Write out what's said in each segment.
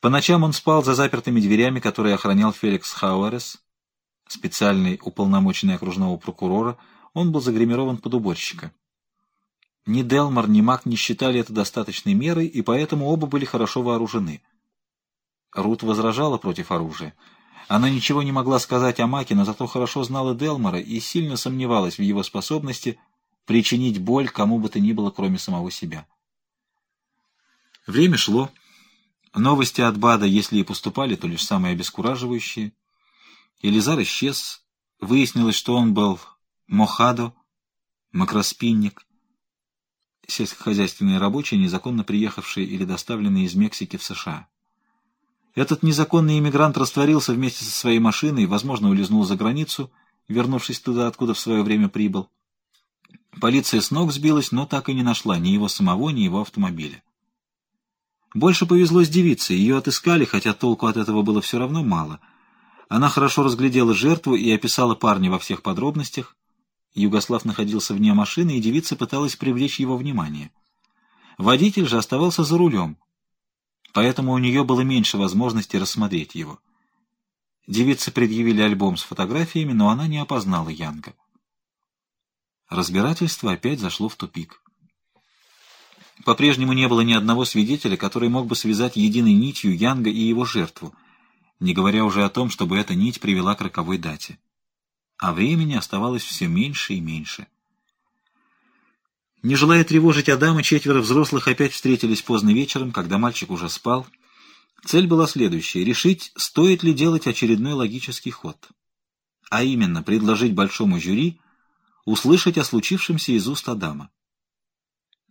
По ночам он спал за запертыми дверями, которые охранял Феликс Хауэрес, специальный уполномоченный окружного прокурора. Он был загримирован под уборщика. Ни Делмар, ни Мак не считали это достаточной мерой, и поэтому оба были хорошо вооружены. Рут возражала против оружия. Она ничего не могла сказать о Маке, но зато хорошо знала Делмара и сильно сомневалась в его способности причинить боль кому бы то ни было, кроме самого себя. Время шло. Новости от Бада, если и поступали, то лишь самые обескураживающие. Елизар исчез. Выяснилось, что он был Мохадо, макроспинник, сельскохозяйственные рабочие, незаконно приехавшие или доставленные из Мексики в США. Этот незаконный иммигрант растворился вместе со своей машиной, возможно, улизнул за границу, вернувшись туда, откуда в свое время прибыл. Полиция с ног сбилась, но так и не нашла ни его самого, ни его автомобиля. Больше повезло с девицей, ее отыскали, хотя толку от этого было все равно мало. Она хорошо разглядела жертву и описала парня во всех подробностях. Югослав находился вне машины, и девица пыталась привлечь его внимание. Водитель же оставался за рулем, поэтому у нее было меньше возможности рассмотреть его. Девице предъявили альбом с фотографиями, но она не опознала Янга. Разбирательство опять зашло в тупик. По-прежнему не было ни одного свидетеля, который мог бы связать единой нитью Янга и его жертву, не говоря уже о том, чтобы эта нить привела к роковой дате. А времени оставалось все меньше и меньше. Не желая тревожить Адама, четверо взрослых опять встретились поздно вечером, когда мальчик уже спал. Цель была следующая — решить, стоит ли делать очередной логический ход. А именно, предложить большому жюри услышать о случившемся из уст Адама.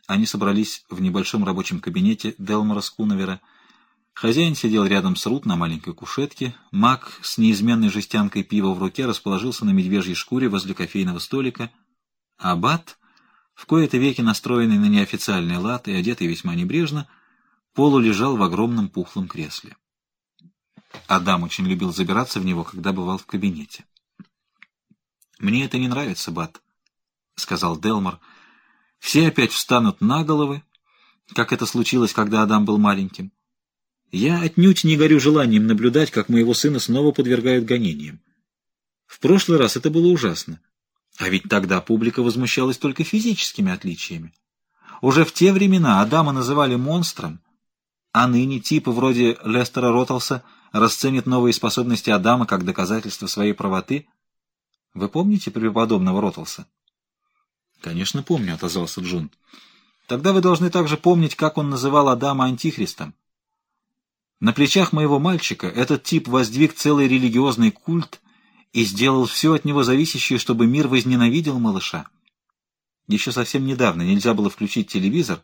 Они собрались в небольшом рабочем кабинете Делмора Скуновера. Хозяин сидел рядом с Рут на маленькой кушетке. Мак с неизменной жестянкой пива в руке расположился на медвежьей шкуре возле кофейного столика. А Бат, в кои-то веки настроенный на неофициальный лад и одетый весьма небрежно, полу лежал в огромном пухлом кресле. Адам очень любил забираться в него, когда бывал в кабинете. «Мне это не нравится, Бат», — сказал Делмор, — все опять встанут на головы, как это случилось, когда Адам был маленьким. Я отнюдь не горю желанием наблюдать, как моего сына снова подвергают гонениям. В прошлый раз это было ужасно. А ведь тогда публика возмущалась только физическими отличиями. Уже в те времена Адама называли монстром, а ныне типы вроде Лестера Роттлса расценят новые способности Адама как доказательство своей правоты. Вы помните преподобного Роттлса? «Конечно, помню», — отозвался Джун. «Тогда вы должны также помнить, как он называл Адама антихристом. На плечах моего мальчика этот тип воздвиг целый религиозный культ и сделал все от него зависящее, чтобы мир возненавидел малыша. Еще совсем недавно нельзя было включить телевизор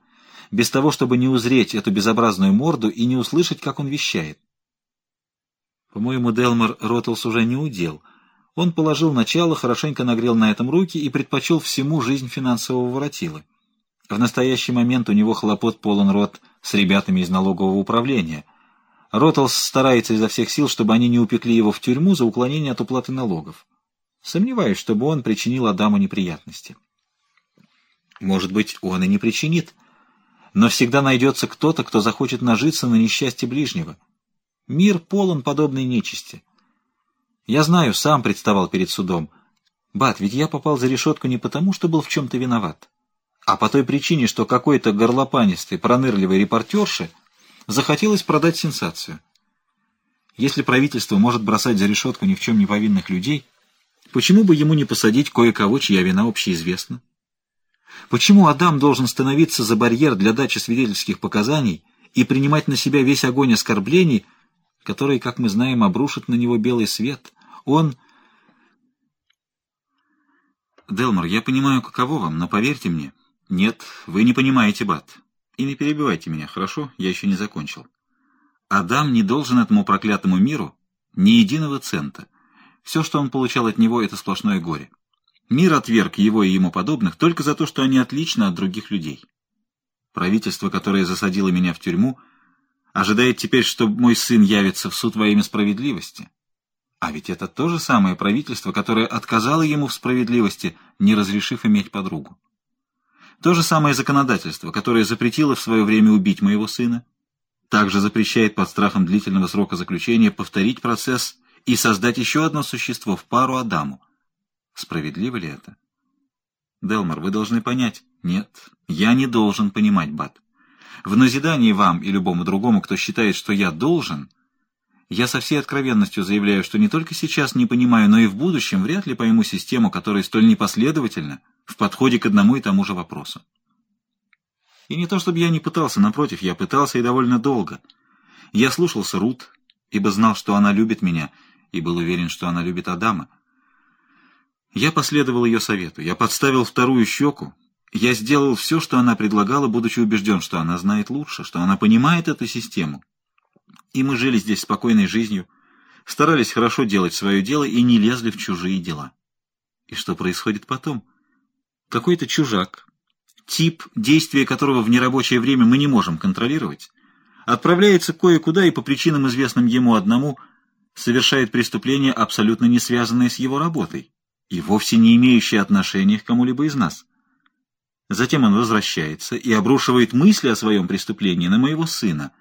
без того, чтобы не узреть эту безобразную морду и не услышать, как он вещает. По-моему, Делмор Роттлс уже не удел — он положил начало, хорошенько нагрел на этом руки и предпочел всему жизнь финансового воротила. В настоящий момент у него хлопот полон рот с ребятами из налогового управления. Ротлс старается изо всех сил, чтобы они не упекли его в тюрьму за уклонение от уплаты налогов. Сомневаюсь, чтобы он причинил Адаму неприятности. Может быть, он и не причинит. Но всегда найдется кто-то, кто захочет нажиться на несчастье ближнего. Мир полон подобной нечисти. Я знаю, сам представал перед судом. Бат, ведь я попал за решетку не потому, что был в чем-то виноват, а по той причине, что какой-то горлопанистый, пронырливый репортерше захотелось продать сенсацию. Если правительство может бросать за решетку ни в чем не повинных людей, почему бы ему не посадить кое-кого, чья вина общеизвестна? Почему Адам должен становиться за барьер для дачи свидетельских показаний и принимать на себя весь огонь оскорблений, который, как мы знаем, обрушит на него белый свет. Он... Делмор, я понимаю, каково вам, но поверьте мне. Нет, вы не понимаете, Бат. И не перебивайте меня, хорошо? Я еще не закончил. Адам не должен этому проклятому миру ни единого цента. Все, что он получал от него, это сплошное горе. Мир отверг его и ему подобных только за то, что они отличны от других людей. Правительство, которое засадило меня в тюрьму, — Ожидает теперь, что мой сын явится в суд во имя справедливости. А ведь это то же самое правительство, которое отказало ему в справедливости, не разрешив иметь подругу. То же самое законодательство, которое запретило в свое время убить моего сына. также запрещает под страхом длительного срока заключения повторить процесс и создать еще одно существо в пару Адаму. Справедливо ли это? Делмар, вы должны понять. Нет, я не должен понимать, Бат. В назидании вам и любому другому, кто считает, что я должен, я со всей откровенностью заявляю, что не только сейчас не понимаю, но и в будущем вряд ли пойму систему, которая столь непоследовательна в подходе к одному и тому же вопросу. И не то, чтобы я не пытался, напротив, я пытался и довольно долго. Я слушался Рут, ибо знал, что она любит меня, и был уверен, что она любит Адама. Я последовал ее совету, я подставил вторую щеку, я сделал все, что она предлагала, будучи убежден, что она знает лучше, что она понимает эту систему. И мы жили здесь спокойной жизнью, старались хорошо делать свое дело и не лезли в чужие дела. И что происходит потом? Какой-то чужак, тип, действия которого в нерабочее время мы не можем контролировать, отправляется кое-куда и по причинам, известным ему одному, совершает преступление, абсолютно не связанное с его работой и вовсе не имеющее отношения к кому-либо из нас. Затем он возвращается и обрушивает мысли о своем преступлении на моего сына.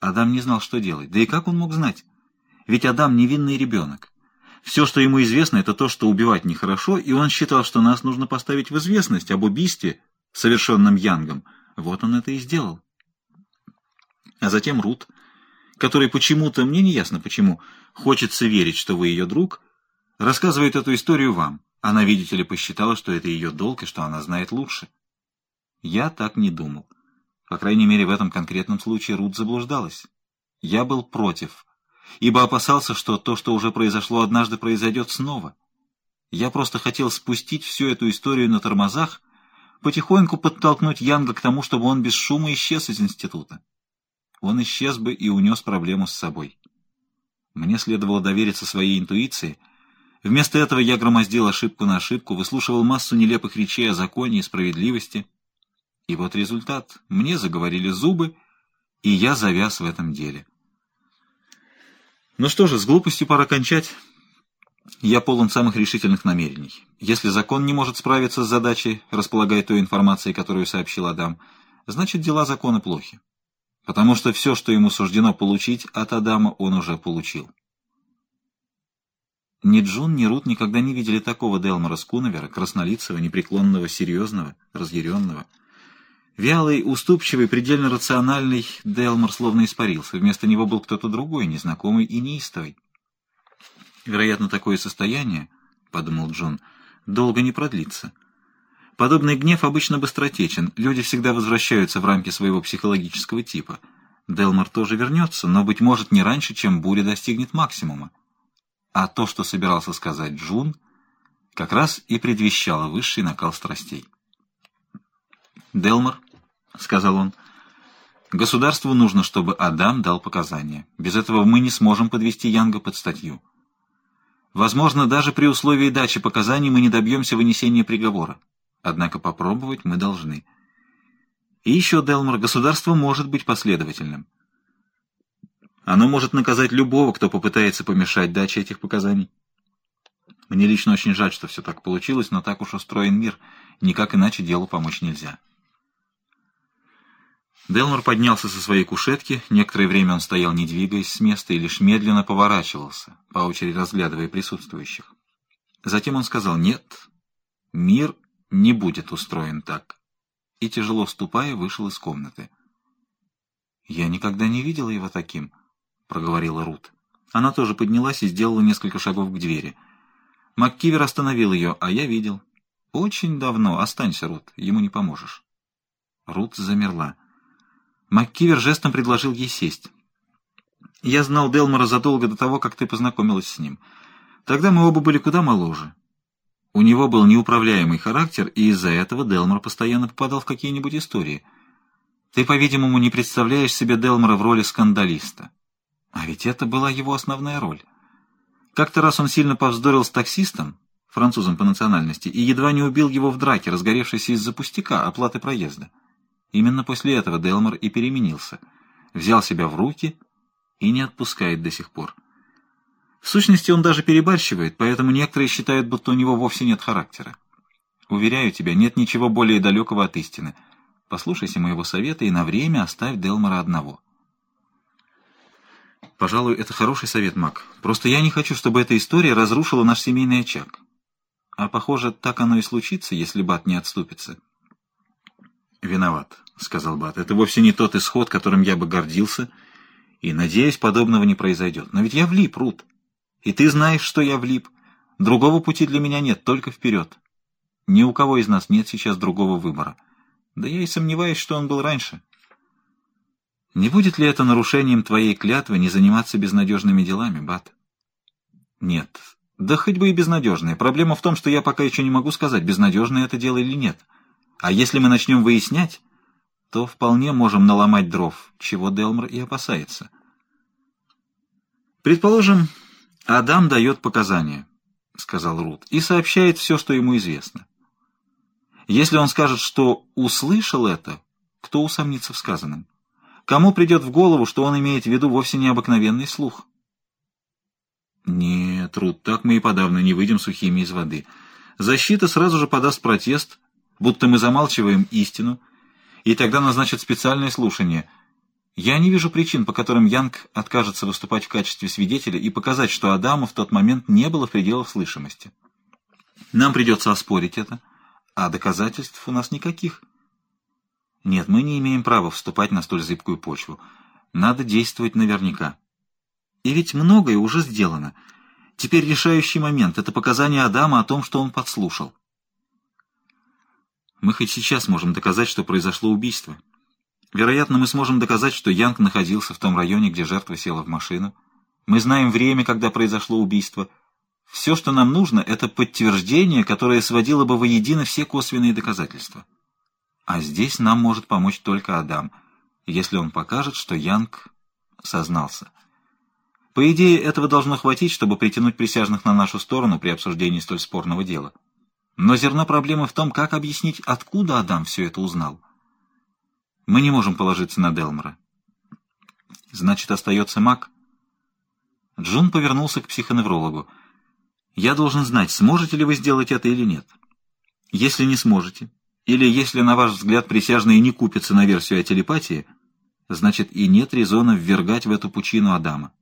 Адам не знал, что делать. Да и как он мог знать? Ведь Адам невинный ребенок. Все, что ему известно, это то, что убивать нехорошо, и он считал, что нас нужно поставить в известность об убийстве, совершенном Янгом. Вот он это и сделал. А затем Рут, который почему-то, мне не ясно почему, хочется верить, что вы ее друг, рассказывает эту историю вам. Она, видите ли, посчитала, что это ее долг и что она знает лучше. Я так не думал. По крайней мере, в этом конкретном случае Рут заблуждалась. Я был против ибо опасался, что то, что уже произошло однажды, произойдет снова. Я просто хотел спустить всю эту историю на тормозах, потихоньку подтолкнуть Янга к тому, чтобы он без шума исчез из института. Он исчез бы и унес проблему с собой. Мне следовало довериться своей интуиции. Вместо этого я громоздил ошибку на ошибку, выслушивал массу нелепых речей о законе и справедливости. И вот результат. Мне заговорили зубы, и я завяз в этом деле. Ну что же, с глупостью пора кончать. Я полон самых решительных намерений. Если закон не может справиться с задачей, располагая той информацией, которую сообщил Адам, значит дела закона плохи. Потому что все, что ему суждено получить от Адама, он уже получил. Ни Джун, ни Рут никогда не видели такого Делмора Скуновера, краснолицего, непреклонного, серьезного, разъяренного. Вялый, уступчивый, предельно рациональный Делмор словно испарился. Вместо него был кто-то другой, незнакомый и неистовый. Вероятно, такое состояние, — подумал Джон, — долго не продлится. Подобный гнев обычно быстротечен, люди всегда возвращаются в рамки своего психологического типа. Делмор тоже вернется, но, быть может, не раньше, чем буря достигнет максимума. А то, что собирался сказать Джун, как раз и предвещало высший накал страстей. Делмор — сказал он. «Государству нужно, чтобы Адам дал показания. Без этого мы не сможем подвести Янга под статью. Возможно, даже при условии дачи показаний мы не добьемся вынесения приговора. Однако попробовать мы должны. И еще, Делмор, государство может быть последовательным. Оно может наказать любого, кто попытается помешать даче этих показаний. Мне лично очень жаль, что все так получилось, но так уж устроен мир. Никак иначе делу помочь нельзя». Делмор поднялся со своей кушетки, некоторое время он стоял, не двигаясь с места, и лишь медленно поворачивался, по очереди разглядывая присутствующих. Затем он сказал «Нет, мир не будет устроен так», и, тяжело ступая, вышел из комнаты. «Я никогда не видела его таким», — проговорила Рут. Она тоже поднялась и сделала несколько шагов к двери. МакКивер остановил ее, а я видел. «Очень давно. Останься, Рут, ему не поможешь». Рут замерла. МакКивер жестом предложил ей сесть. «Я знал Делмора задолго до того, как ты познакомилась с ним. Тогда мы оба были куда моложе. У него был неуправляемый характер, и из-за этого Делмор постоянно попадал в какие-нибудь истории. Ты, по-видимому, не представляешь себе Делмора в роли скандалиста. А ведь это была его основная роль. Как-то раз он сильно повздорил с таксистом, французом по национальности, и едва не убил его в драке, разгоревшейся из-за пустяка, оплаты проезда. Именно после этого Делмор и переменился, взял себя в руки и не отпускает до сих пор. В сущности, он даже перебарщивает, поэтому некоторые считают, будто у него вовсе нет характера. Уверяю тебя, нет ничего более далекого от истины. Послушайся моего совета и на время оставь Делмора одного. Пожалуй, это хороший совет, Мак. Просто я не хочу, чтобы эта история разрушила наш семейный очаг. А похоже, так оно и случится, если Бат не отступится. Виноват, — сказал Бат. Это вовсе не тот исход, которым я бы гордился, и, надеюсь, подобного не произойдет. Но ведь я влип, Рут. И ты знаешь, что я влип. Другого пути для меня нет, только вперед. Ни у кого из нас нет сейчас другого выбора. Да я и сомневаюсь, что он был раньше. Не будет ли это нарушением твоей клятвы не заниматься безнадежными делами, Бат? Нет. Да хоть бы и безнадежные. Проблема в том, что я пока еще не могу сказать, безнадежное это дело или нет. А если мы начнем выяснять, то вполне можем наломать дров, чего Делмор и опасается. Предположим, Адам дает показания, — сказал Рут, — и сообщает все, что ему известно. Если он скажет, что услышал это, кто усомнится в сказанном? Кому придет в голову, что он имеет в виду вовсе необыкновенный слух? Нет, Рут, так мы и подавно не выйдем сухими из воды. Защита сразу же подаст протест, будто мы замалчиваем истину, и тогда назначат специальное слушание. Я не вижу причин, по которым Янг откажется выступать в качестве свидетеля и показать, что Адама в тот момент не было в пределах слышимости. Нам придется оспорить это, а доказательств у нас никаких. Нет, мы не имеем права вступать на столь зыбкую почву. Надо действовать наверняка. И ведь многое уже сделано. Теперь решающий момент — это показание Адама о том, что он подслушал. Мы хоть сейчас можем доказать, что произошло убийство. Вероятно, мы сможем доказать, что Янг находился в том районе, где жертва села в машину. Мы знаем время, когда произошло убийство. Все, что нам нужно, это подтверждение, которое сводило бы воедино все косвенные доказательства. А здесь нам может помочь только Адам, если он покажет, что Янг сознался. По идее, этого должно хватить, чтобы притянуть присяжных на нашу сторону при обсуждении столь спорного дела. Но зерно проблемы в том, как объяснить, откуда Адам все это узнал. Мы не можем положиться на Делмора. Значит, остается Мак. Джун повернулся к психоневрологу. Я должен знать, сможете ли вы сделать это или нет. Если не сможете, или если, на ваш взгляд, присяжные не купятся на версию о телепатии, значит и нет резона ввергать в эту пучину Адама.